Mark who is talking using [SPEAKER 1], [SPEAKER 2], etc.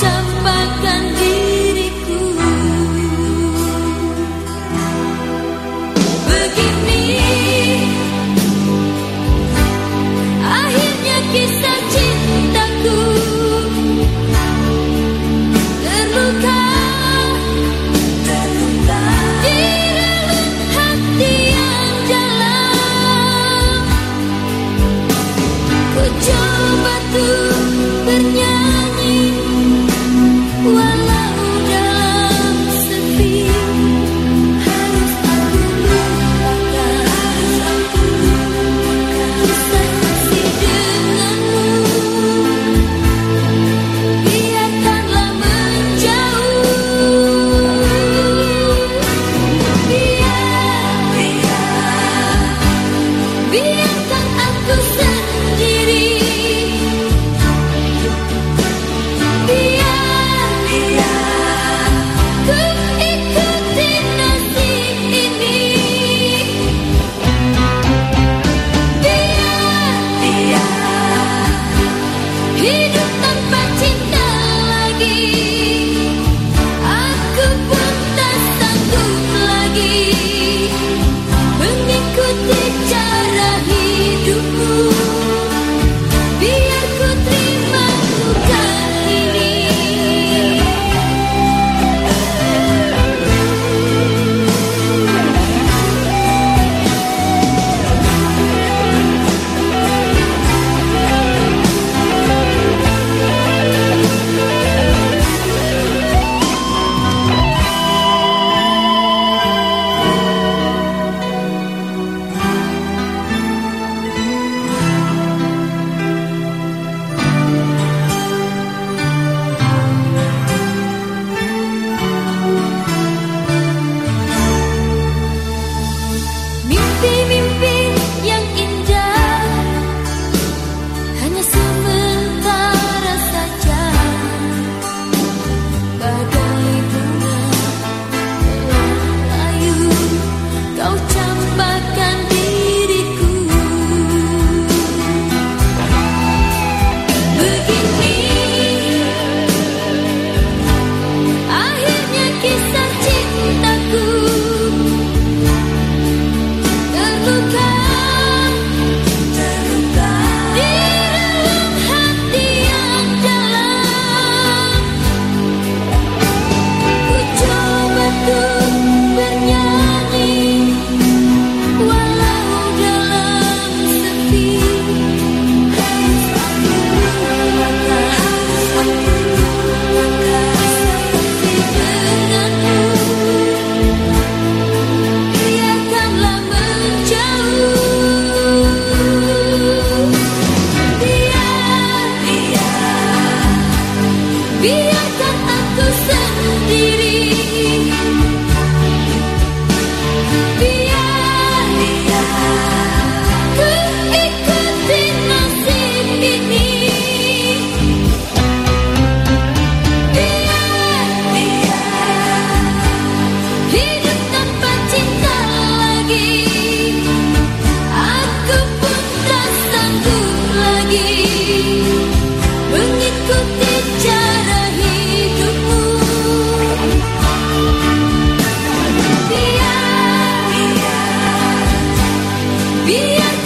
[SPEAKER 1] 什么？He Biar.